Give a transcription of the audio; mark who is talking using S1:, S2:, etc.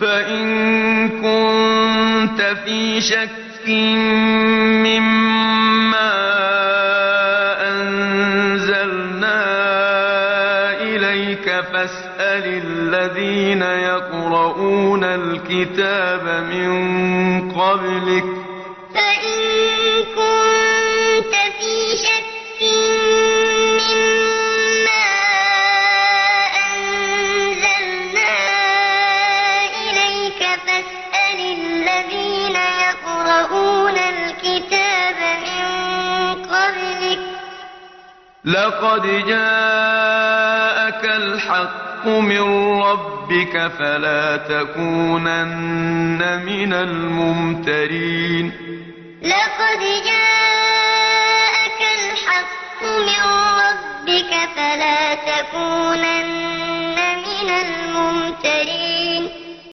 S1: فَإِن كُنتَ فِي شَكٍّ مِّمَّا أَنزَلْنَا إِلَيْكَ فَاسْأَلِ الَّذِينَ يَقْرَءُونَ الْكِتَابَ مِن قَبْلِكَ ۚ لَقَدْ جَاءَكَ الْحَقُّ مِن رَّبِّكَ فَلَا تَكُونَنَّ مِنَ الْمُمْتَرِينَ. فَاسْأَلِ الَّذِينَ الْكِتَابَ مِن قَبْلِكَ ۚ لَقَدْ جَاءَكَ الْحَقُّ مِن رَّبِّكَ فَلَا تَكُونَنَّ مِنَ